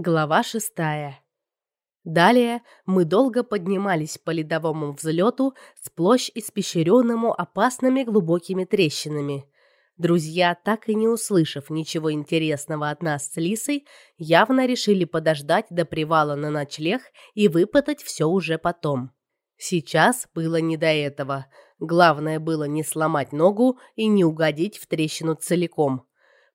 Глава шестая. Далее мы долго поднимались по ледовому взлету, сплошь испещренному опасными глубокими трещинами. Друзья, так и не услышав ничего интересного от нас с Лисой, явно решили подождать до привала на ночлег и выпытать все уже потом. Сейчас было не до этого. Главное было не сломать ногу и не угодить в трещину целиком.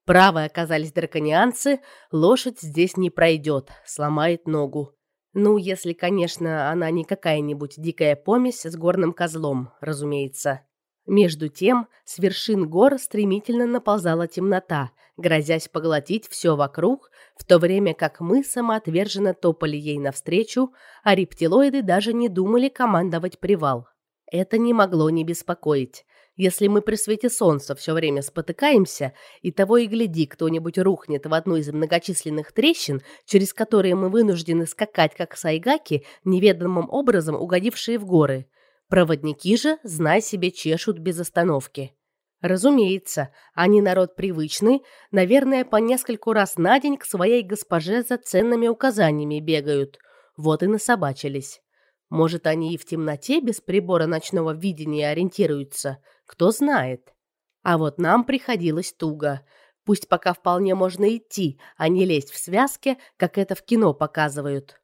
Правы оказались драконианцы, лошадь здесь не пройдет, сломает ногу. Ну, если, конечно, она не какая-нибудь дикая помесь с горным козлом, разумеется. Между тем, с вершин гор стремительно наползала темнота, грозясь поглотить все вокруг, в то время как мы самоотверженно топали ей навстречу, а рептилоиды даже не думали командовать привал. Это не могло не беспокоить. Если мы при свете солнца все время спотыкаемся, и того и гляди, кто-нибудь рухнет в одну из многочисленных трещин, через которые мы вынуждены скакать, как сайгаки, неведомым образом угодившие в горы. Проводники же, знай себе, чешут без остановки. Разумеется, они народ привычный, наверное, по нескольку раз на день к своей госпоже за ценными указаниями бегают. Вот и насобачились. Может, они и в темноте без прибора ночного видения ориентируются, кто знает. А вот нам приходилось туго. Пусть пока вполне можно идти, а не лезть в связки, как это в кино показывают.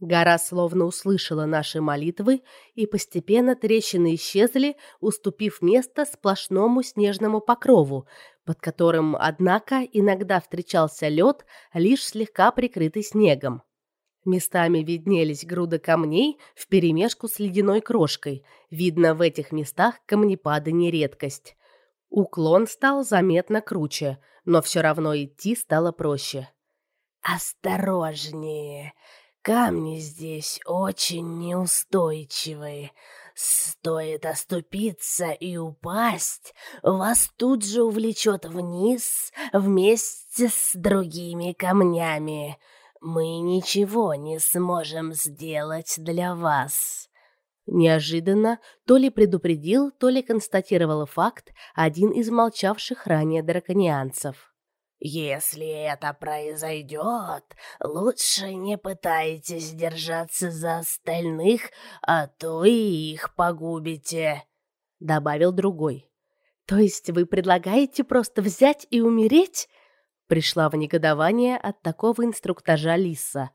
Гора словно услышала наши молитвы, и постепенно трещины исчезли, уступив место сплошному снежному покрову, под которым, однако, иногда встречался лед, лишь слегка прикрытый снегом. Местами виднелись груды камней вперемешку с ледяной крошкой. Видно, в этих местах камнепады не редкость. Уклон стал заметно круче, но все равно идти стало проще. «Осторожнее! Камни здесь очень неустойчивые. Стоит оступиться и упасть, вас тут же увлечет вниз вместе с другими камнями мы ничего не сможем сделать для вас». Неожиданно то ли предупредил, то ли констатировал факт один из молчавших ранее драконианцев. «Если это произойдет, лучше не пытайтесь держаться за остальных, а то и их погубите», — добавил другой. «То есть вы предлагаете просто взять и умереть?» Пришла в негодование от такого инструктажа Лиса.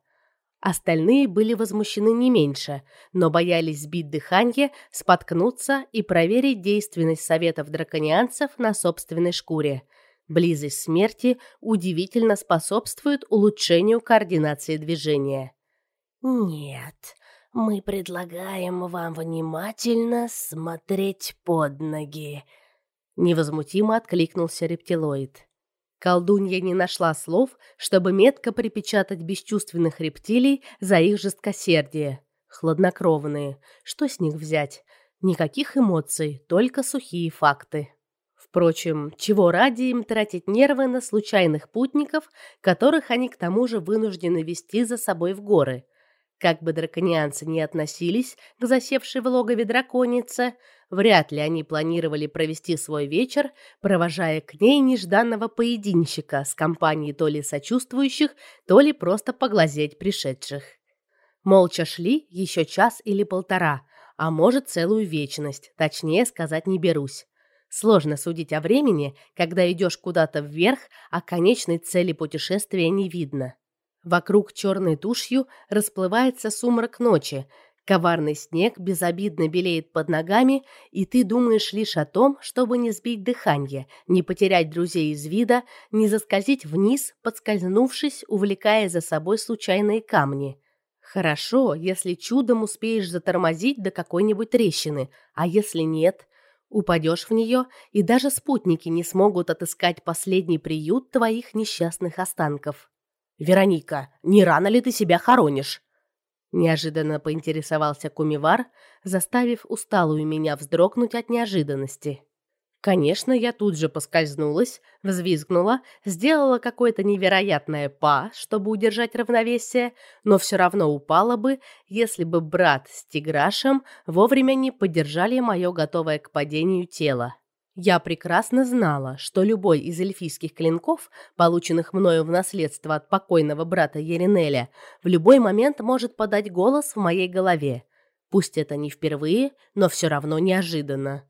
Остальные были возмущены не меньше, но боялись сбить дыхание, споткнуться и проверить действенность советов драконианцев на собственной шкуре. Близость смерти удивительно способствует улучшению координации движения. «Нет, мы предлагаем вам внимательно смотреть под ноги», — невозмутимо откликнулся рептилоид. Колдунья не нашла слов, чтобы метко припечатать бесчувственных рептилий за их жесткосердие. Хладнокровные. Что с них взять? Никаких эмоций, только сухие факты. Впрочем, чего ради им тратить нервы на случайных путников, которых они к тому же вынуждены вести за собой в горы? Как бы драконианцы ни относились к засевшей в логове драконице, вряд ли они планировали провести свой вечер, провожая к ней нежданного поединщика с компанией то ли сочувствующих, то ли просто поглазеть пришедших. Молча шли еще час или полтора, а может целую вечность, точнее сказать не берусь. Сложно судить о времени, когда идешь куда-то вверх, а конечной цели путешествия не видно. Вокруг черной тушью расплывается сумрак ночи, коварный снег безобидно белеет под ногами, и ты думаешь лишь о том, чтобы не сбить дыхание, не потерять друзей из вида, не заскользить вниз, подскользнувшись, увлекая за собой случайные камни. Хорошо, если чудом успеешь затормозить до какой-нибудь трещины, а если нет, упадешь в нее, и даже спутники не смогут отыскать последний приют твоих несчастных останков. «Вероника, не рано ли ты себя хоронишь?» Неожиданно поинтересовался Кумивар, заставив усталую меня вздрогнуть от неожиданности. Конечно, я тут же поскользнулась, взвизгнула, сделала какое-то невероятное па, чтобы удержать равновесие, но все равно упала бы, если бы брат с Тиграшем вовремя не поддержали мое готовое к падению тело. Я прекрасно знала, что любой из эльфийских клинков, полученных мною в наследство от покойного брата Еринеля, в любой момент может подать голос в моей голове. Пусть это не впервые, но все равно неожиданно.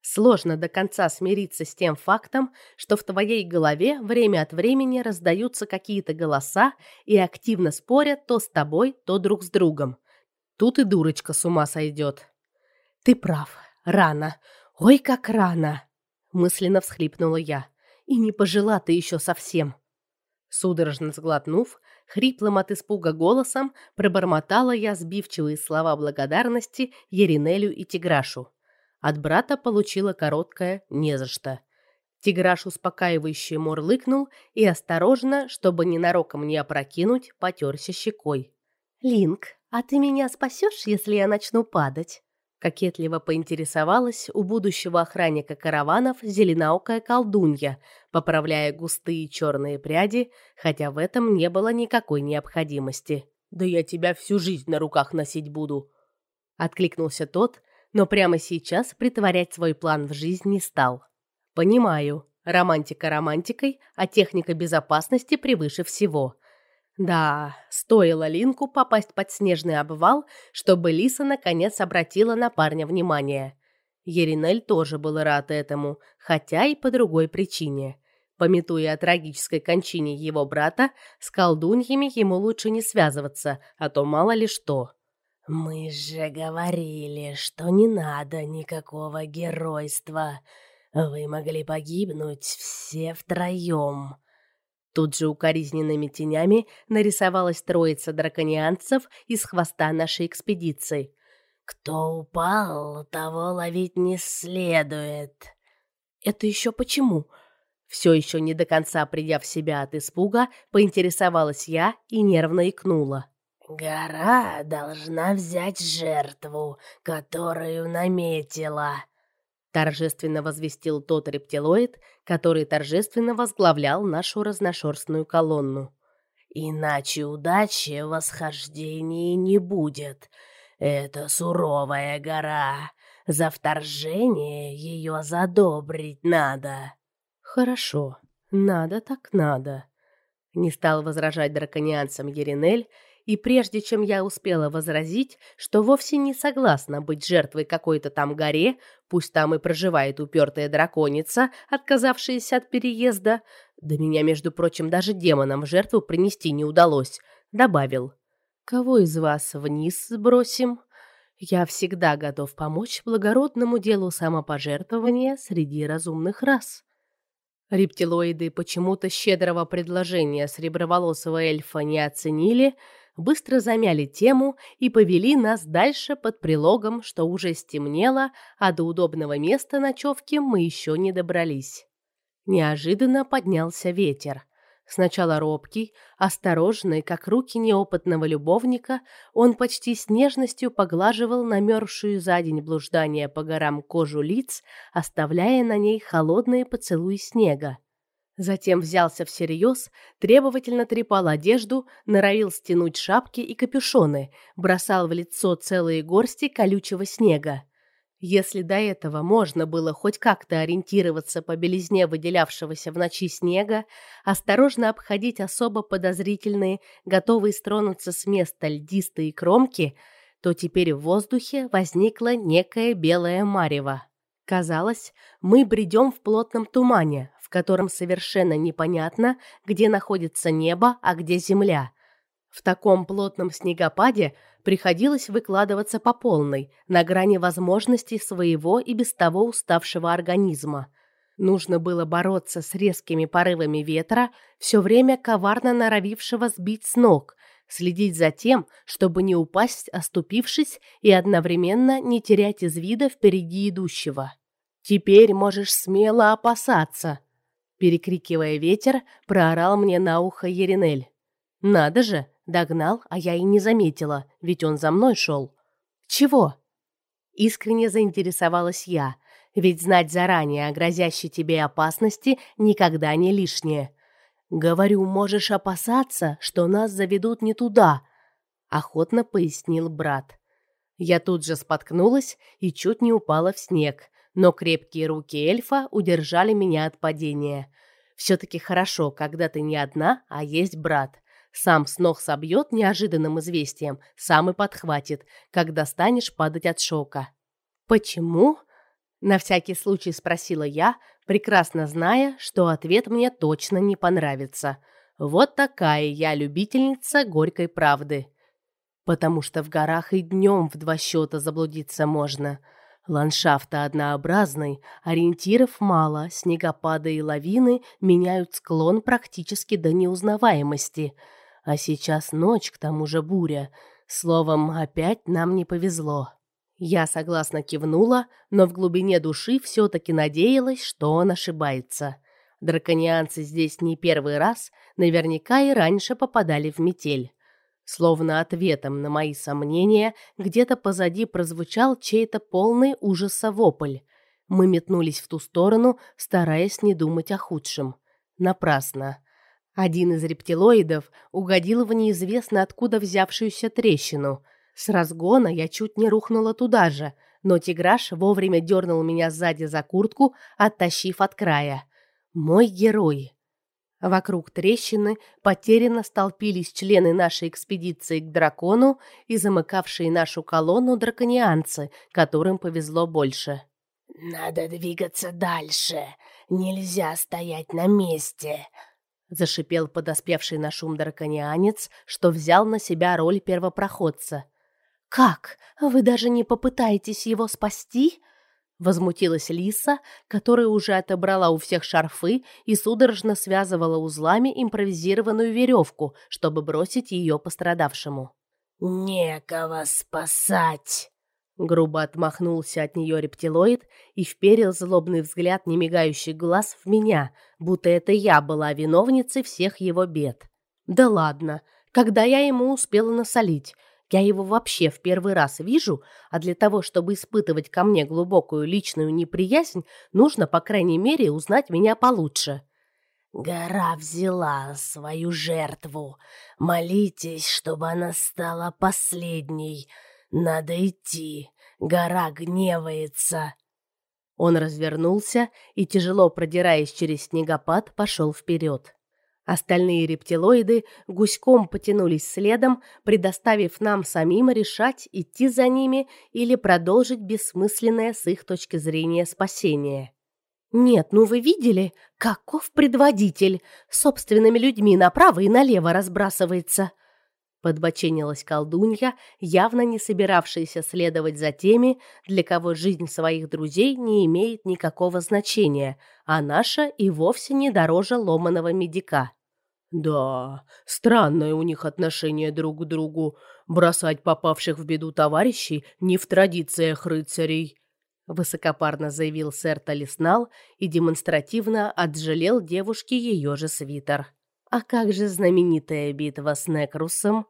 Сложно до конца смириться с тем фактом, что в твоей голове время от времени раздаются какие-то голоса и активно спорят то с тобой, то друг с другом. Тут и дурочка с ума сойдет. Ты прав. Рано. Ой, как рано. Мысленно всхлипнула я. И не пожила ты еще совсем. Судорожно сглотнув, хриплым от испуга голосом пробормотала я сбивчивые слова благодарности Еринелю и Тиграшу. От брата получила короткое «не за что». Тиграш успокаивающе мурлыкнул и осторожно, чтобы ненароком не опрокинуть, потерся щекой. «Линк, а ты меня спасешь, если я начну падать?» Кокетливо поинтересовалась у будущего охранника караванов зеленоокая колдунья, поправляя густые черные пряди, хотя в этом не было никакой необходимости. «Да я тебя всю жизнь на руках носить буду!» Откликнулся тот, но прямо сейчас притворять свой план в жизнь не стал. Понимаю, романтика романтикой, а техника безопасности превыше всего. Да, стоило Линку попасть под снежный обвал, чтобы Лиса наконец обратила на парня внимание. Еринель тоже был рад этому, хотя и по другой причине. Пометуя о трагической кончине его брата, с колдуньями ему лучше не связываться, а то мало ли что. «Мы же говорили, что не надо никакого геройства. Вы могли погибнуть все втроем». Тут же укоризненными тенями нарисовалась троица драконианцев из хвоста нашей экспедиции. «Кто упал, того ловить не следует». «Это еще почему?» Все еще не до конца придя в себя от испуга, поинтересовалась я и нервно икнула. «Гора должна взять жертву, которую наметила», — торжественно возвестил тот рептилоид, который торжественно возглавлял нашу разношерстную колонну. «Иначе удачи в восхождении не будет. Это суровая гора. За вторжение ее задобрить надо». «Хорошо, надо так надо», — не стал возражать драконианцам Еринель, и прежде чем я успела возразить, что вовсе не согласна быть жертвой какой-то там горе, пусть там и проживает упертая драконица, отказавшаяся от переезда, да меня, между прочим, даже демонам в жертву принести не удалось, добавил. «Кого из вас вниз сбросим?» Я всегда готов помочь благородному делу самопожертвования среди разумных рас. Рептилоиды почему-то щедрого предложения среброволосого эльфа не оценили, быстро замяли тему и повели нас дальше под прилогом, что уже стемнело, а до удобного места ночевки мы еще не добрались. Неожиданно поднялся ветер. Сначала робкий, осторожный, как руки неопытного любовника, он почти с нежностью поглаживал намерзшую за день блуждания по горам кожу лиц, оставляя на ней холодные поцелуи снега. Затем взялся всерьез, требовательно трепал одежду, норовил стянуть шапки и капюшоны, бросал в лицо целые горсти колючего снега. Если до этого можно было хоть как-то ориентироваться по белизне выделявшегося в ночи снега, осторожно обходить особо подозрительные, готовые стронуться с места льдистые кромки, то теперь в воздухе возникла некая белая марево. Казалось, мы бредем в плотном тумане, в котором совершенно непонятно, где находится небо, а где земля. В таком плотном снегопаде приходилось выкладываться по полной, на грани возможностей своего и без того уставшего организма. Нужно было бороться с резкими порывами ветра, все время коварно норовившего сбить с ног, следить за тем, чтобы не упасть, оступившись, и одновременно не терять из вида впереди идущего. «Теперь можешь смело опасаться», Перекрикивая ветер, проорал мне на ухо Еринель. «Надо же, догнал, а я и не заметила, ведь он за мной шел». «Чего?» Искренне заинтересовалась я, ведь знать заранее о грозящей тебе опасности никогда не лишнее. «Говорю, можешь опасаться, что нас заведут не туда», — охотно пояснил брат. Я тут же споткнулась и чуть не упала в снег, но крепкие руки эльфа удержали меня от падения. Все-таки хорошо, когда ты не одна, а есть брат. Сам с ног собьет неожиданным известием, сам и подхватит, когда станешь падать от шока. «Почему?» – на всякий случай спросила я, прекрасно зная, что ответ мне точно не понравится. Вот такая я любительница горькой правды. Потому что в горах и днем в два счета заблудиться можно – Ландшафт однообразный, ориентиров мало, снегопады и лавины меняют склон практически до неузнаваемости. А сейчас ночь, к тому же буря. Словом, опять нам не повезло. Я согласно кивнула, но в глубине души все-таки надеялась, что он ошибается. Драконианцы здесь не первый раз, наверняка и раньше попадали в метель. Словно ответом на мои сомнения, где-то позади прозвучал чей-то полный ужаса вопль. Мы метнулись в ту сторону, стараясь не думать о худшем. Напрасно. Один из рептилоидов угодил в неизвестно откуда взявшуюся трещину. С разгона я чуть не рухнула туда же, но тиграш вовремя дернул меня сзади за куртку, оттащив от края. Мой герой. Вокруг трещины потерянно столпились члены нашей экспедиции к дракону и замыкавшие нашу колонну драконианцы, которым повезло больше. «Надо двигаться дальше. Нельзя стоять на месте», — зашипел подоспевший на шум драконианец, что взял на себя роль первопроходца. «Как? Вы даже не попытаетесь его спасти?» Возмутилась Лиса, которая уже отобрала у всех шарфы и судорожно связывала узлами импровизированную веревку, чтобы бросить ее пострадавшему. «Некого спасать!» Грубо отмахнулся от нее рептилоид и вперил злобный взгляд немигающий глаз в меня, будто это я была виновницей всех его бед. «Да ладно, когда я ему успела насолить?» Я его вообще в первый раз вижу, а для того, чтобы испытывать ко мне глубокую личную неприязнь, нужно, по крайней мере, узнать меня получше. Гора взяла свою жертву. Молитесь, чтобы она стала последней. Надо идти. Гора гневается. Он развернулся и, тяжело продираясь через снегопад, пошел вперед. Остальные рептилоиды гуськом потянулись следом, предоставив нам самим решать, идти за ними или продолжить бессмысленное с их точки зрения спасение. «Нет, ну вы видели, каков предводитель! Собственными людьми направо и налево разбрасывается!» Подбоченилась колдунья, явно не собиравшаяся следовать за теми, для кого жизнь своих друзей не имеет никакого значения, а наша и вовсе не дороже ломаного медика. Да, странное у них отношение друг к другу. Бросать попавших в беду товарищей не в традициях рыцарей. Высокопарно заявил сэр Талиснал и демонстративно отжалел девушке ее же свитер. А как же знаменитая битва с Некрусом?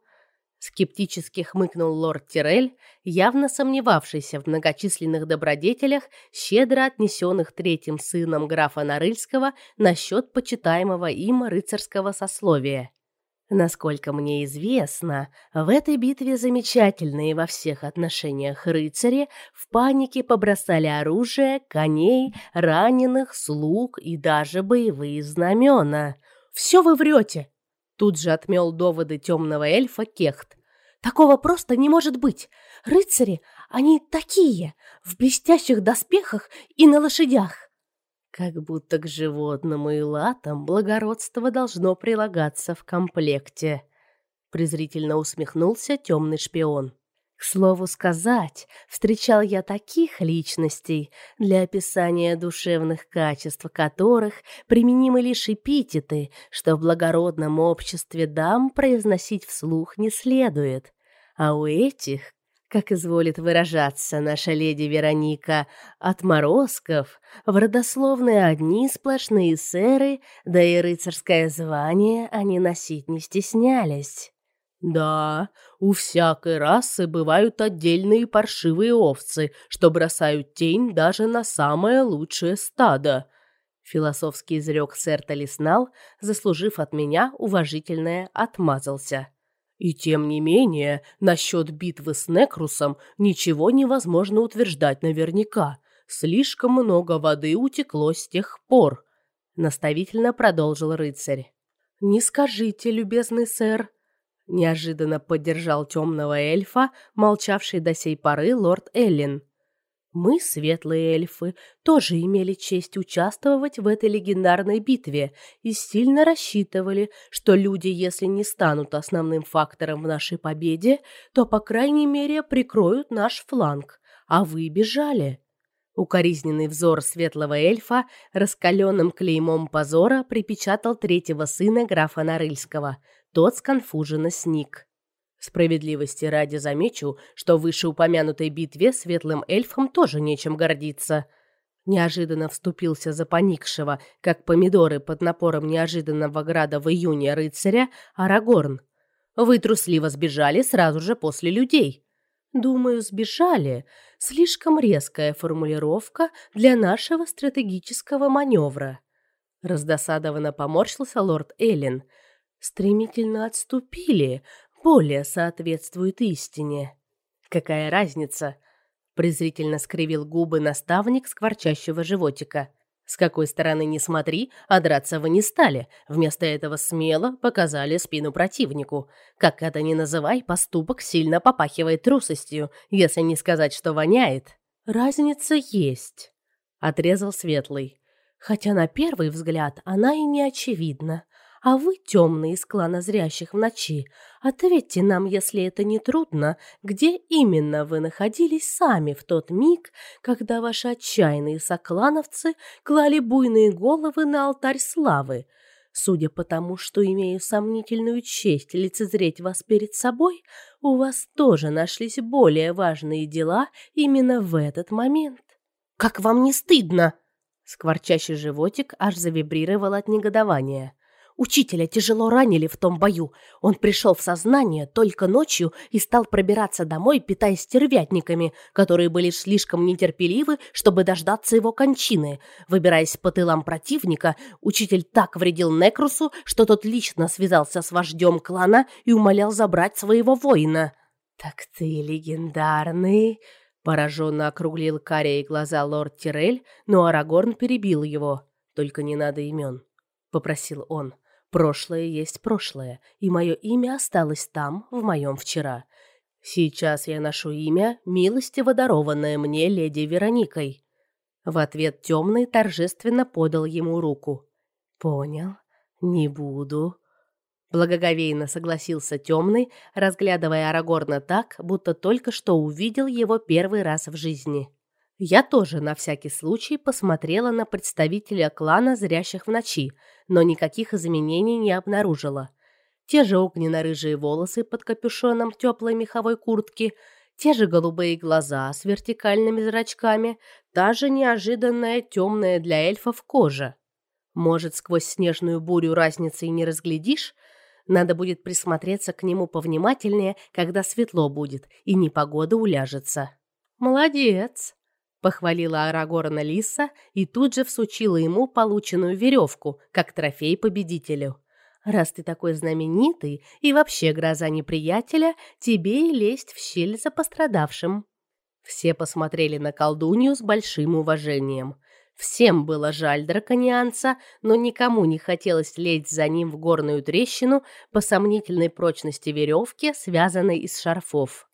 Скептически хмыкнул лорд Тирель, явно сомневавшийся в многочисленных добродетелях, щедро отнесенных третьим сыном графа Нарыльского насчет почитаемого им рыцарского сословия. Насколько мне известно, в этой битве замечательные во всех отношениях рыцари в панике побросали оружие, коней, раненых, слуг и даже боевые знамена. «Все вы врете!» Тут же отмел доводы темного эльфа Кехт. Такого просто не может быть. Рыцари, они такие, в блестящих доспехах и на лошадях. Как будто к животному и латам благородство должно прилагаться в комплекте. Презрительно усмехнулся темный шпион. К слову сказать, встречал я таких личностей, для описания душевных качеств которых применимы лишь эпитеты, что в благородном обществе дам произносить вслух не следует. А у этих, как изволит выражаться наша леди Вероника, отморозков, в родословные одни сплошные сэры, да и рыцарское звание они носить не стеснялись. Да, у всякой расы бывают отдельные паршивые овцы, что бросают тень даже на самое лучшее стадо. Философский изрек сэр Талиснал, заслужив от меня уважительное «отмазался». И тем не менее, насчет битвы с Некрусом ничего невозможно утверждать наверняка. Слишком много воды утекло с тех пор, наставительно продолжил рыцарь. Не скажите, любезный сэр, неожиданно поддержал темного эльфа, молчавший до сей поры лорд Эллен. Мы, светлые эльфы, тоже имели честь участвовать в этой легендарной битве и сильно рассчитывали, что люди, если не станут основным фактором в нашей победе, то, по крайней мере, прикроют наш фланг. А вы бежали. Укоризненный взор светлого эльфа раскаленным клеймом позора припечатал третьего сына графа Нарыльского. Тот сконфуженно сник. Справедливости ради замечу, что в вышеупомянутой битве светлым эльфам тоже нечем гордиться. Неожиданно вступился за поникшего, как помидоры под напором неожиданного града в июне рыцаря, Арагорн. Вы трусливо сбежали сразу же после людей. Думаю, сбежали. Слишком резкая формулировка для нашего стратегического маневра. Раздосадованно поморщился лорд Эллен. Стремительно отступили, более соответствует истине. Какая разница? презрительно скривил губы наставник скворчащего животика. С какой стороны ни смотри, а драться вы не стали. Вместо этого смело показали спину противнику. Как это ни называй, поступок сильно попахивает трусостью, если не сказать, что воняет. Разница есть, отрезал Светлый. Хотя на первый взгляд она и не очевидна. А вы, темные из клана зрящих в ночи, ответьте нам, если это не трудно, где именно вы находились сами в тот миг, когда ваши отчаянные соклановцы клали буйные головы на алтарь славы. Судя по тому, что имею сомнительную честь лицезреть вас перед собой, у вас тоже нашлись более важные дела именно в этот момент. Как вам не стыдно? Скворчащий животик аж завибрировал от негодования. Учителя тяжело ранили в том бою. Он пришел в сознание только ночью и стал пробираться домой, питаясь стервятниками, которые были слишком нетерпеливы, чтобы дождаться его кончины. Выбираясь по тылам противника, учитель так вредил Некрусу, что тот лично связался с вождем клана и умолял забрать своего воина. «Так ты легендарный!» Пораженно округлил карие глаза лорд Тирель, но Арагорн перебил его. «Только не надо имен», — попросил он. Прошлое есть прошлое, и мое имя осталось там, в моем вчера. Сейчас я ношу имя, милостиво дарованное мне леди Вероникой. В ответ темный торжественно подал ему руку. Понял, не буду. Благоговейно согласился темный, разглядывая Арагорна так, будто только что увидел его первый раз в жизни. Я тоже на всякий случай посмотрела на представителя клана зрящих в ночи, но никаких изменений не обнаружила. Те же огненно-рыжие волосы под капюшоном теплой меховой куртки, те же голубые глаза с вертикальными зрачками, та же неожиданная темная для эльфов кожа. Может, сквозь снежную бурю разницы и не разглядишь? Надо будет присмотреться к нему повнимательнее, когда светло будет и непогода уляжется. Молодец, Похвалила Арагорна Лиса и тут же всучила ему полученную веревку, как трофей победителю. «Раз ты такой знаменитый и вообще гроза неприятеля, тебе и лезть в щель за пострадавшим». Все посмотрели на колдунью с большим уважением. Всем было жаль драконианца, но никому не хотелось лезть за ним в горную трещину по сомнительной прочности веревки, связанной из шарфов.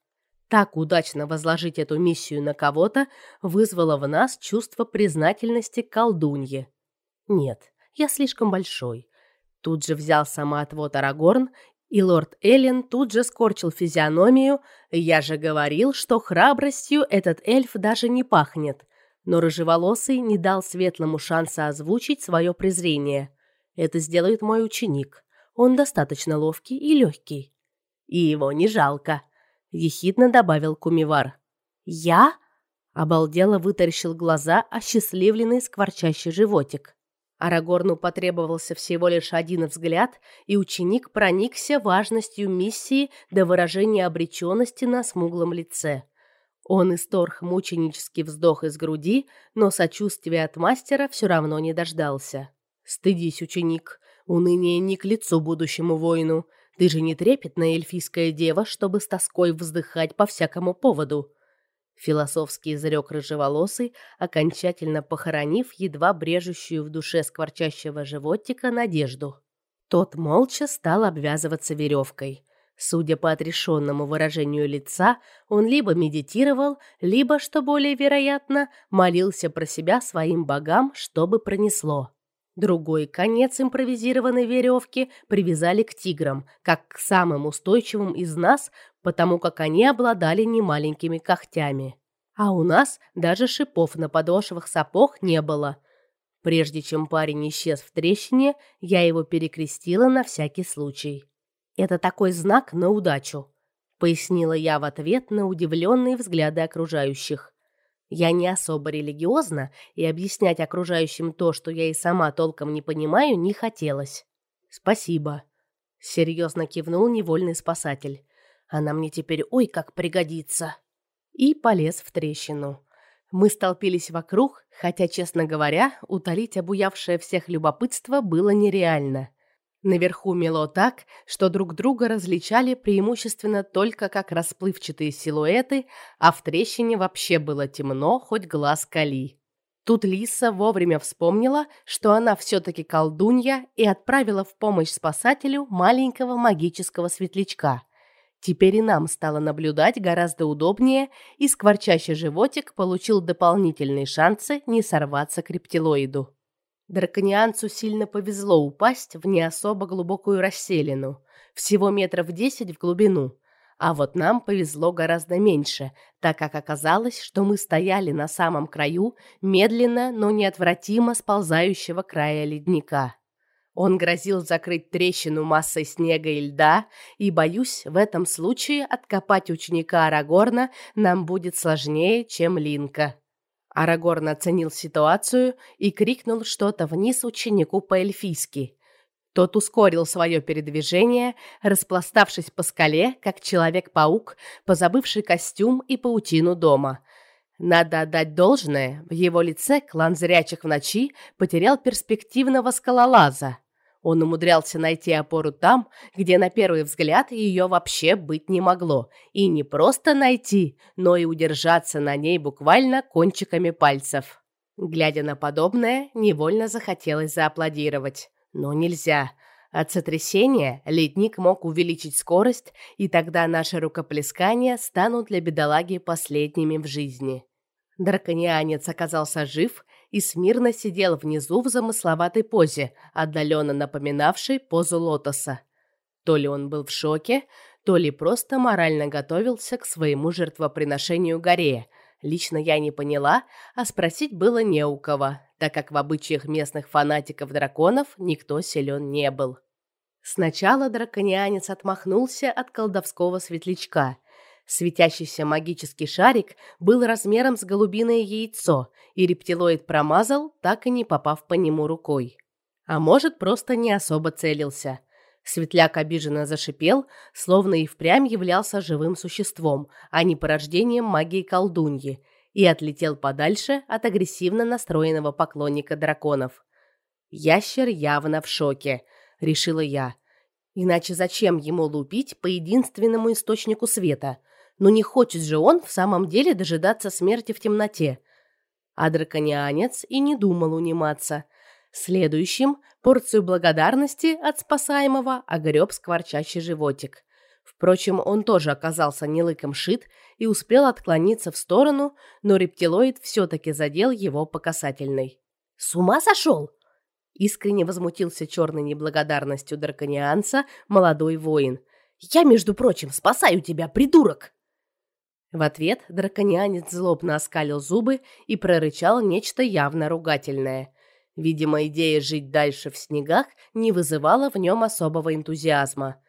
Так удачно возложить эту миссию на кого-то вызвало в нас чувство признательности колдунье. Нет, я слишком большой. Тут же взял самоотвод Арагорн, и лорд Эллен тут же скорчил физиономию. Я же говорил, что храбростью этот эльф даже не пахнет. Но рыжеволосый не дал светлому шанса озвучить свое презрение. Это сделает мой ученик. Он достаточно ловкий и легкий. И его не жалко ехидно добавил Кумивар. Я обалдело вытаращил глаза осчастливленный скворчащий животик. Арагорну потребовался всего лишь один взгляд, и ученик проникся важностью миссии до выражения обреченности на смуглом лице. Он исторг мученический вздох из груди, но сочувствия от мастера все равно не дождался. «Стыдись, ученик, уныние не к лицу будущему воину. Ты же не трепетная эльфийская дева, чтобы с тоской вздыхать по всякому поводу. Философский изрек рыжеволосый, окончательно похоронив едва брежущую в душе скворчащего животика надежду. Тот молча стал обвязываться веревкой. Судя по отрешенному выражению лица, он либо медитировал, либо, что более вероятно, молился про себя своим богам, чтобы пронесло. Другой конец импровизированной веревки привязали к тиграм, как к самым устойчивым из нас, потому как они обладали немаленькими когтями. А у нас даже шипов на подошвах сапог не было. Прежде чем парень исчез в трещине, я его перекрестила на всякий случай. Это такой знак на удачу, пояснила я в ответ на удивленные взгляды окружающих. Я не особо религиозна, и объяснять окружающим то, что я и сама толком не понимаю, не хотелось. Спасибо, серьезно кивнул невольный спасатель. Она мне теперь ой как пригодится. И полез в трещину. Мы столпились вокруг, хотя, честно говоря, утолить обуявшее всех любопытство было нереально. Наверху мело так, что друг друга различали преимущественно только как расплывчатые силуэты, а в трещине вообще было темно, хоть глаз кали. Тут Лиса вовремя вспомнила, что она все-таки колдунья и отправила в помощь спасателю маленького магического светлячка. Теперь и нам стало наблюдать гораздо удобнее, и скворчащий животик получил дополнительные шансы не сорваться к рептилоиду. Драконианцу сильно повезло упасть в не особо глубокую расселину, всего метров десять в глубину. А вот нам повезло гораздо меньше, так как оказалось, что мы стояли на самом краю медленно, но неотвратимо сползающего края ледника. Он грозил закрыть трещину массой снега и льда, и, боюсь, в этом случае откопать ученика Арагорна нам будет сложнее, чем Линка. Арагорн оценил ситуацию и крикнул что-то вниз ученику по-эльфийски. Тот ускорил свое передвижение, распластавшись по скале, как человек-паук, позабывший костюм и паутину дома. Надо отдать должное, в его лице клан зрячих в ночи потерял перспективного скалолаза. Он умудрялся найти опору там, где на первый взгляд ее вообще быть не могло. И не просто найти, но и удержаться на ней буквально кончиками пальцев. Глядя на подобное, невольно захотелось зааплодировать. Но нельзя. От сотрясения ледник мог увеличить скорость, и тогда наши рукоплескания станут для бедолаги последними в жизни. Драконианец оказался жив и смирно сидел внизу в замысловатой позе, отдаленно напоминавшей позу лотоса. То ли он был в шоке, то ли просто морально готовился к своему жертвоприношению горе. Лично я не поняла, а спросить было не у кого, так как в обычаях местных фанатиков драконов никто силен не был. Сначала драконианец отмахнулся от колдовского светлячка, Светящийся магический шарик был размером с голубиное яйцо, и рептилоид промазал, так и не попав по нему рукой. А может, просто не особо целился. Светляк обиженно зашипел, словно и впрямь являлся живым существом, а не порождением магии колдуньи, и отлетел подальше от агрессивно настроенного поклонника драконов. Ящер явно в шоке, решила я. Иначе зачем ему лупить по единственному источнику света? Но не хочет же он в самом деле дожидаться смерти в темноте. А драконианец и не думал униматься. Следующим порцию благодарности от спасаемого огреб скворчащий животик. Впрочем, он тоже оказался не лыком шит и успел отклониться в сторону, но рептилоид все-таки задел его по касательной. «С ума сошел?» Искренне возмутился черной неблагодарностью драконианца молодой воин. «Я, между прочим, спасаю тебя, придурок!» В ответ драконианец злобно оскалил зубы и прорычал нечто явно ругательное. Видимо, идея жить дальше в снегах не вызывала в нем особого энтузиазма.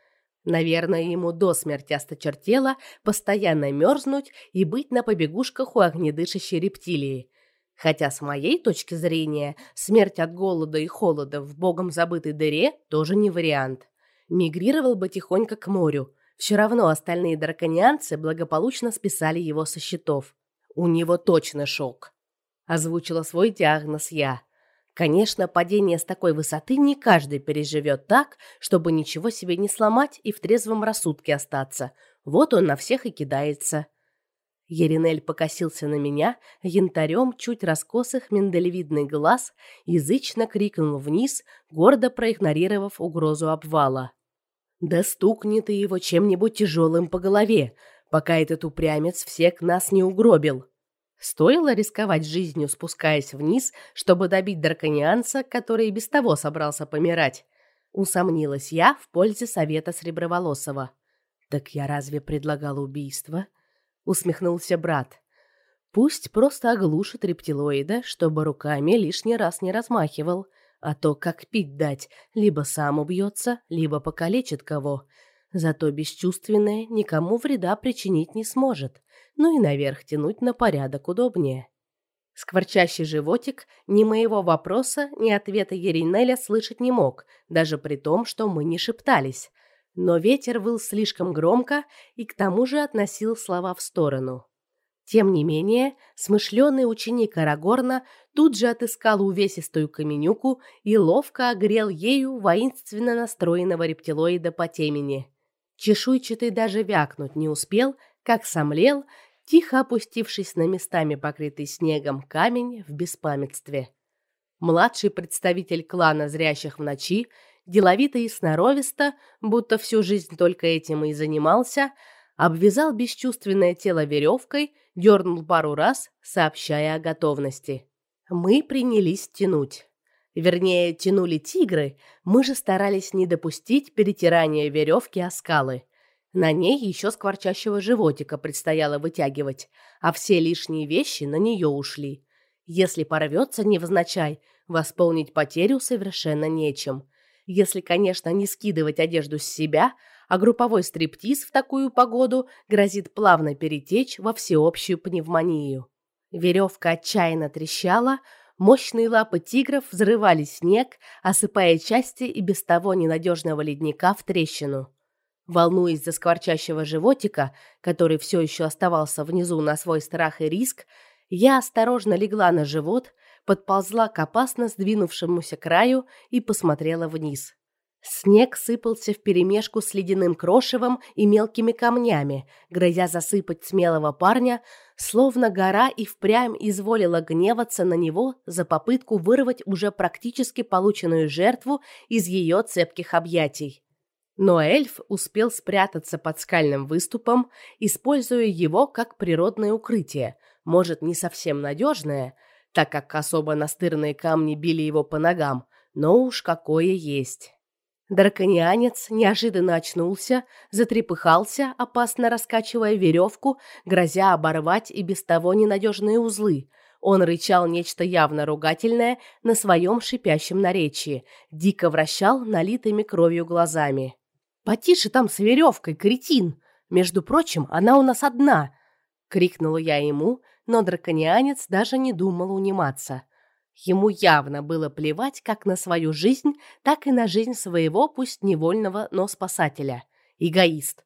Наверное, ему до смерти осточертело постоянно мерзнуть и быть на побегушках у огнедышащей рептилии. Хотя с моей точки зрения, смерть от голода и холода в богом забытой дыре тоже не вариант. Мигрировал бы тихонько к морю, все равно остальные драконианцы благополучно списали его со счетов. У него точно шок. Озвучила свой диагноз я. Конечно, падение с такой высоты не каждый переживет так, чтобы ничего себе не сломать и в трезвом рассудке остаться. Вот он на всех и кидается. Еринель покосился на меня, янтарем чуть раскосых миндалевидный глаз, язычно крикнул вниз, гордо проигнорировав угрозу обвала. «Да стукни ты его чем-нибудь тяжелым по голове, пока этот упрямец всех нас не угробил!» Стоило рисковать жизнью, спускаясь вниз, чтобы добить драконианца, который и без того собрался помирать. Усомнилась я в пользе совета Среброволосова. «Так я разве предлагал убийство?» усмехнулся брат. Пусть просто оглушит рептилоида, чтобы руками лишний раз не размахивал, а то как пить дать, либо сам убьется, либо покалечит кого. Зато бесчувственное никому вреда причинить не сможет, ну и наверх тянуть на порядок удобнее. Скворчащий животик ни моего вопроса, ни ответа Еринеля слышать не мог, даже при том, что мы не шептались – но ветер выл слишком громко и к тому же относил слова в сторону. Тем не менее, смышленый ученик Арагорна тут же отыскал увесистую каменюку и ловко огрел ею воинственно настроенного рептилоида по темени. Чешуйчатый даже вякнуть не успел, как сомлел, тихо опустившись на местами покрытый снегом камень в беспамятстве. Младший представитель клана зрящих в ночи деловито и сноровисто, будто всю жизнь только этим и занимался, обвязал бесчувственное тело веревкой, дернул пару раз, сообщая о готовности. Мы принялись тянуть. Вернее, тянули тигры, мы же старались не допустить перетирания веревки о скалы. На ней еще скворчащего животика предстояло вытягивать, а все лишние вещи на нее ушли. Если порвется невзначай, восполнить потерю совершенно нечем если, конечно, не скидывать одежду с себя, а групповой стриптиз в такую погоду грозит плавно перетечь во всеобщую пневмонию. Веревка отчаянно трещала, мощные лапы тигров взрывали снег, осыпая части и без того ненадежного ледника в трещину. Волнуясь за скворчащего животика, который все еще оставался внизу на свой страх и риск, я осторожно легла на живот, подползла к опасно сдвинувшемуся краю и посмотрела вниз. Снег сыпался вперемешку с ледяным крошевом и мелкими камнями, грозя засыпать смелого парня, словно гора и впрямь изволила гневаться на него за попытку вырвать уже практически полученную жертву из ее цепких объятий. Но эльф успел спрятаться под скальным выступом, используя его как природное укрытие, может, не совсем надежное, так как особо настырные камни били его по ногам, но уж какое есть. Драконианец неожиданно очнулся, затрепыхался, опасно раскачивая веревку, грозя оборвать и без того ненадежные узлы. Он рычал нечто явно ругательное на своем шипящем наречии, дико вращал налитыми кровью глазами. «Потише там с веревкой, кретин! Между прочим, она у нас одна!» — крикнула я ему, но драконианец даже не думал униматься. Ему явно было плевать как на свою жизнь, так и на жизнь своего, пусть невольного, но спасателя. Эгоист.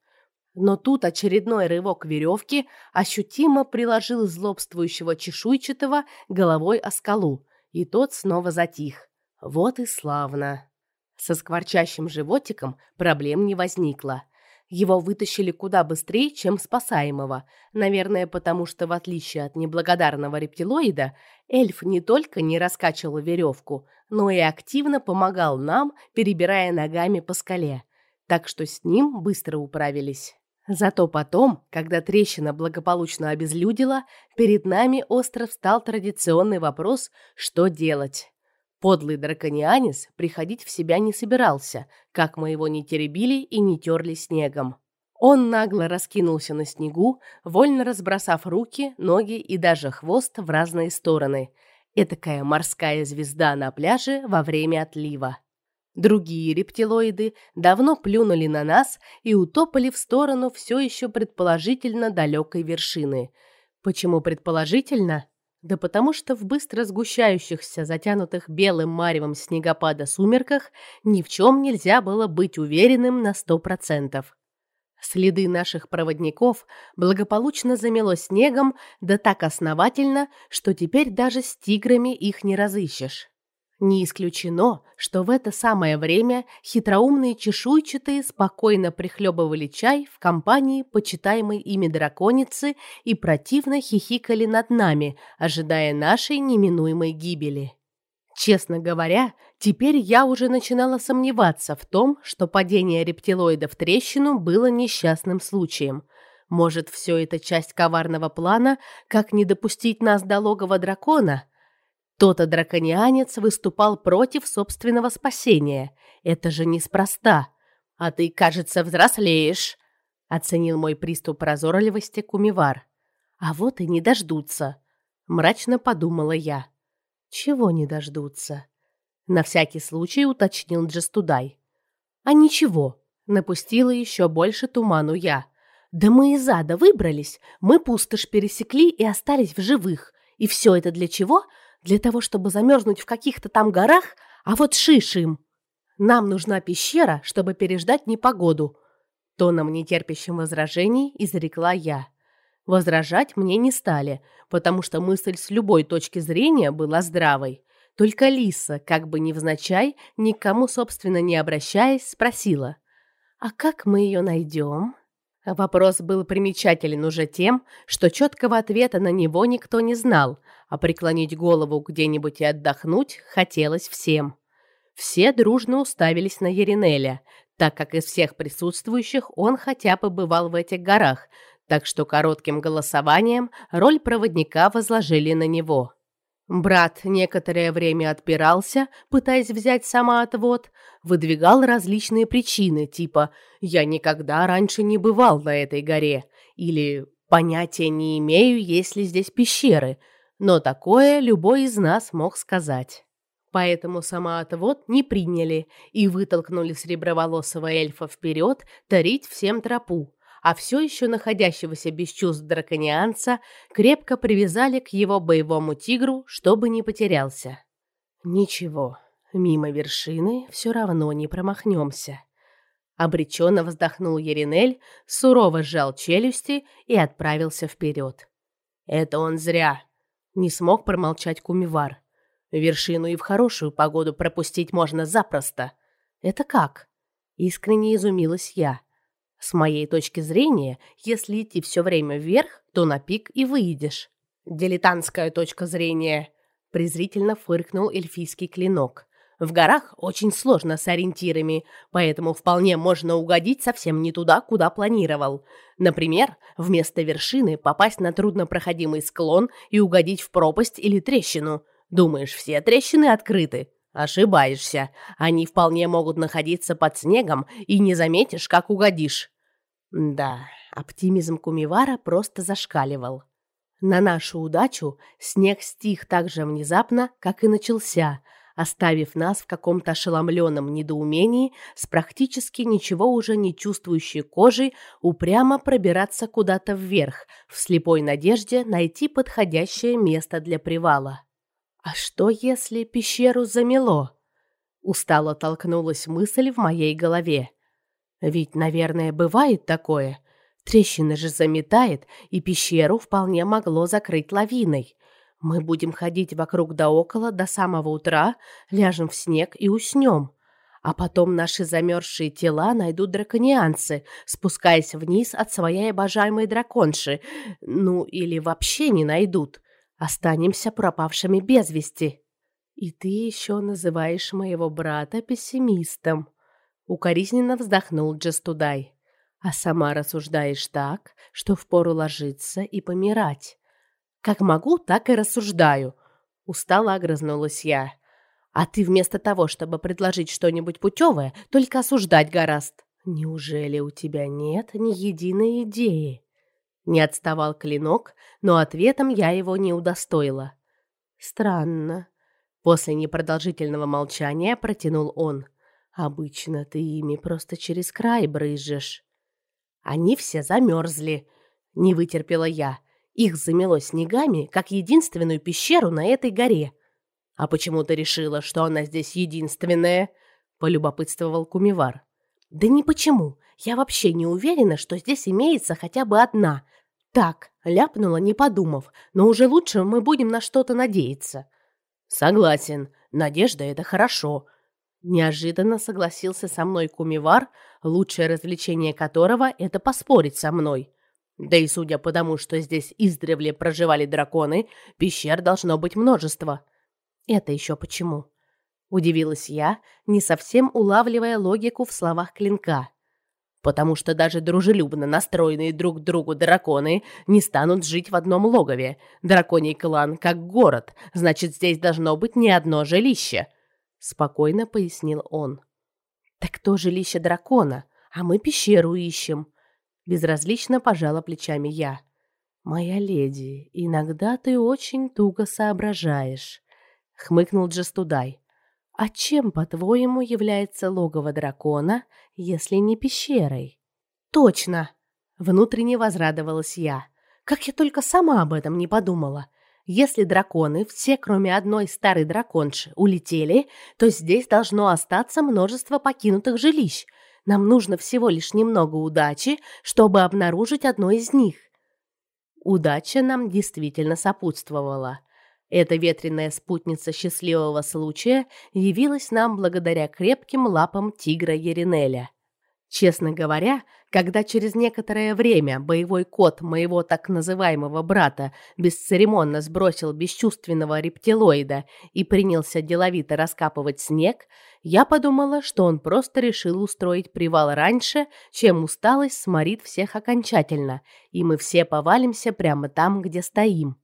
Но тут очередной рывок веревки ощутимо приложил злобствующего чешуйчатого головой о скалу, и тот снова затих. Вот и славно. Со скворчащим животиком проблем не возникло. Его вытащили куда быстрее, чем спасаемого. Наверное, потому что, в отличие от неблагодарного рептилоида, эльф не только не раскачивал веревку, но и активно помогал нам, перебирая ногами по скале. Так что с ним быстро управились. Зато потом, когда трещина благополучно обезлюдила, перед нами остро встал традиционный вопрос, что делать. Подлый драконианец приходить в себя не собирался, как мы его не теребили и не терли снегом. Он нагло раскинулся на снегу, вольно разбросав руки, ноги и даже хвост в разные стороны. Этакая морская звезда на пляже во время отлива. Другие рептилоиды давно плюнули на нас и утопали в сторону все еще предположительно далекой вершины. Почему предположительно? Да потому что в быстро сгущающихся, затянутых белым маревом снегопада сумерках ни в чем нельзя было быть уверенным на сто процентов. Следы наших проводников благополучно замело снегом, да так основательно, что теперь даже с тиграми их не разыщешь. Не исключено, что в это самое время хитроумные чешуйчатые спокойно прихлебывали чай в компании почитаемой ими драконицы и противно хихикали над нами, ожидая нашей неминуемой гибели. Честно говоря, теперь я уже начинала сомневаться в том, что падение рептилоида в трещину было несчастным случаем. Может, все это часть коварного плана, как не допустить нас до логова дракона – тот драконианец выступал против собственного спасения. Это же неспроста. А ты, кажется, взрослеешь, оценил мой приступ прозорливости кумивар. А вот и не дождутся, мрачно подумала я. Чего не дождутся? На всякий случай уточнил Джастудай. А ничего, напустила еще больше туману я. Да мы из ада выбрались, мы пустошь пересекли и остались в живых. И все это для чего? Для того, чтобы замерзнуть в каких-то там горах, а вот шиш им. Нам нужна пещера, чтобы переждать непогоду. Тоном нетерпящим возражений изрекла я. Возражать мне не стали, потому что мысль с любой точки зрения была здравой. Только Лиса, как бы невзначай, никому, собственно, не обращаясь, спросила. «А как мы ее найдем?» Вопрос был примечателен уже тем, что четкого ответа на него никто не знал, а преклонить голову где-нибудь и отдохнуть хотелось всем. Все дружно уставились на Еринеля, так как из всех присутствующих он хотя бы бывал в этих горах, так что коротким голосованием роль проводника возложили на него. Брат некоторое время отпирался, пытаясь взять самоотвод, выдвигал различные причины, типа «я никогда раньше не бывал на этой горе» или «понятия не имею, есть ли здесь пещеры», но такое любой из нас мог сказать. Поэтому самоотвод не приняли и вытолкнули среброволосого эльфа вперед тарить всем тропу, а все еще находящегося без чувств драконианца крепко привязали к его боевому тигру, чтобы не потерялся. Ничего, мимо вершины все равно не промахнемся. Обреченно вздохнул Еринель, сурово сжал челюсти и отправился вперед. «Это он зря!» — не смог промолчать Кумивар. «Вершину и в хорошую погоду пропустить можно запросто». «Это как?» — искренне изумилась я. С моей точки зрения, если идти все время вверх, то на пик и выйдешь. Дилетантская точка зрения, презрительно фыркнул эльфийский клинок. В горах очень сложно с ориентирами, поэтому вполне можно угодить совсем не туда, куда планировал. Например, вместо вершины попасть на труднопроходимый склон и угодить в пропасть или трещину. Думаешь, все трещины открыты? Ошибаешься. Они вполне могут находиться под снегом, и не заметишь, как угодишь. Да, оптимизм Кумивара просто зашкаливал. На нашу удачу снег стих так же внезапно, как и начался, оставив нас в каком-то ошеломленном недоумении с практически ничего уже не чувствующей кожей упрямо пробираться куда-то вверх, в слепой надежде найти подходящее место для привала. А что, если пещеру замело? Устало толкнулась мысль в моей голове. Ведь, наверное, бывает такое. Трещины же заметает, и пещеру вполне могло закрыть лавиной. Мы будем ходить вокруг да около до самого утра, ляжем в снег и уснем. А потом наши замерзшие тела найдут драконианцы, спускаясь вниз от своей обожаемой драконши. Ну, или вообще не найдут. Останемся пропавшими без вести. И ты еще называешь моего брата пессимистом. Укоризненно вздохнул Джастудай. А сама рассуждаешь так, что впору ложиться и помирать. Как могу, так и рассуждаю. Устало огрызнулась я. А ты вместо того, чтобы предложить что-нибудь путевое, только осуждать гораст. Неужели у тебя нет ни единой идеи? Не отставал клинок, но ответом я его не удостоила. Странно. После непродолжительного молчания протянул он. Обычно ты ими просто через край брызжешь. Они все замерзли. Не вытерпела я. Их замело снегами, как единственную пещеру на этой горе. А почему ты решила, что она здесь единственная? Полюбопытствовал Кумивар. Да не почему. Я вообще не уверена, что здесь имеется хотя бы одна. Так, ляпнула, не подумав, но уже лучше мы будем на что-то надеяться. Согласен. Надежда — это хорошо. Неожиданно согласился со мной Кумивар, лучшее развлечение которого — это поспорить со мной. Да и судя по тому, что здесь издревле проживали драконы, пещер должно быть множество. Это еще почему? Удивилась я, не совсем улавливая логику в словах клинка. Потому что даже дружелюбно настроенные друг к другу драконы не станут жить в одном логове. Драконий клан как город, значит, здесь должно быть не одно жилище. Спокойно пояснил он. Так то жилище дракона, а мы пещеру ищем. Безразлично пожала плечами я. «Моя леди, иногда ты очень туго соображаешь», — хмыкнул Джастудай. «А чем, по-твоему, является логово дракона, если не пещерой?» «Точно!» — внутренне возрадовалась я. «Как я только сама об этом не подумала!» Если драконы, все кроме одной старой драконши, улетели, то здесь должно остаться множество покинутых жилищ, нам нужно всего лишь немного удачи, чтобы обнаружить одно из них. Удача нам действительно сопутствовала. Эта ветреная спутница счастливого случая явилась нам благодаря крепким лапам тигра Еринеля. Честно говоря, когда через некоторое время боевой кот моего так называемого брата бесцеремонно сбросил бесчувственного рептилоида и принялся деловито раскапывать снег, я подумала, что он просто решил устроить привал раньше, чем усталость сморит всех окончательно, и мы все повалимся прямо там, где стоим.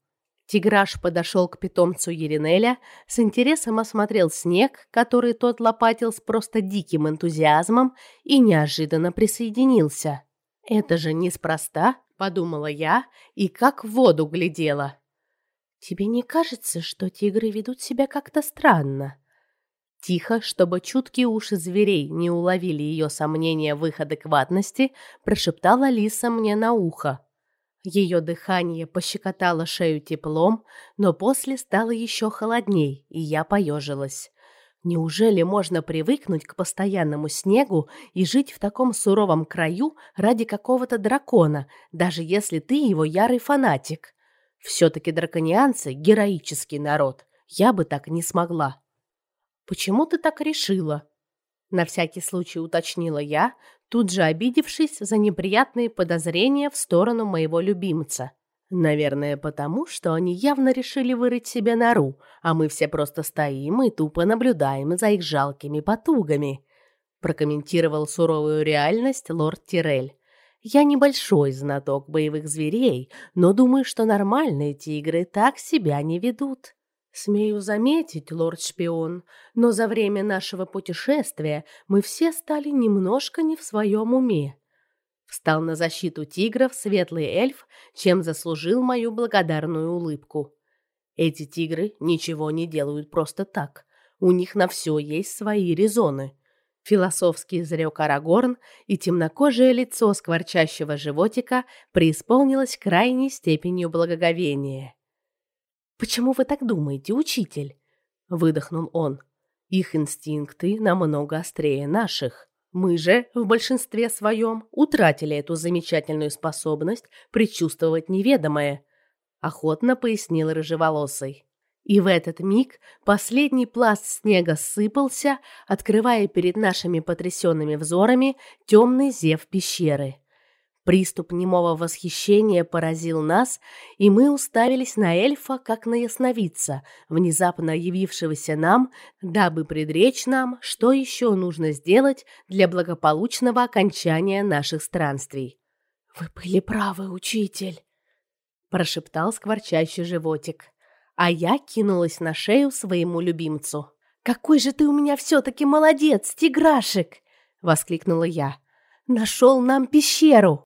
Тиграш подошел к питомцу Еринеля, с интересом осмотрел снег, который тот лопатил с просто диким энтузиазмом, и неожиданно присоединился. «Это же неспроста», — подумала я, и как в воду глядела. «Тебе не кажется, что тигры ведут себя как-то странно?» Тихо, чтобы чуткие уши зверей не уловили ее сомнения в их адекватности, прошептала Лиса мне на ухо. Ее дыхание пощекотало шею теплом, но после стало еще холодней, и я поежилась. Неужели можно привыкнуть к постоянному снегу и жить в таком суровом краю ради какого-то дракона, даже если ты его ярый фанатик? Все-таки драконианцы — героический народ. Я бы так не смогла. «Почему ты так решила?» На всякий случай уточнила я, тут же обидевшись за неприятные подозрения в сторону моего любимца. Наверное, потому, что они явно решили вырыть себе нору, а мы все просто стоим и тупо наблюдаем за их жалкими потугами, прокомментировал суровую реальность лорд Тирель. Я небольшой знаток боевых зверей, но думаю, что нормальные тигры так себя не ведут. Смею заметить, лорд-шпион, но за время нашего путешествия мы все стали немножко не в своем уме. Встал на защиту тигров светлый эльф, чем заслужил мою благодарную улыбку. Эти тигры ничего не делают просто так. У них на все есть свои резоны. Философский изрек Арагорн, и темнокожее лицо скворчащего животика преисполнилось крайней степенью благоговения. «Почему вы так думаете, учитель?» — выдохнул он. «Их инстинкты намного острее наших. Мы же, в большинстве своем, утратили эту замечательную способность предчувствовать неведомое», — охотно пояснил рыжеволосый. И в этот миг последний пласт снега сыпался, открывая перед нашими потрясенными взорами темный зев пещеры. Приступ немого восхищения поразил нас, и мы уставились на эльфа, как на ясновидца, внезапно явившегося нам, дабы предречь нам, что еще нужно сделать для благополучного окончания наших странствий. «Вы были правы, учитель», — прошептал скворчащий животик. А я кинулась на шею своему любимцу. «Какой же ты у меня все-таки молодец, тиграшек!» — воскликнула я. «Нашел нам пещеру!»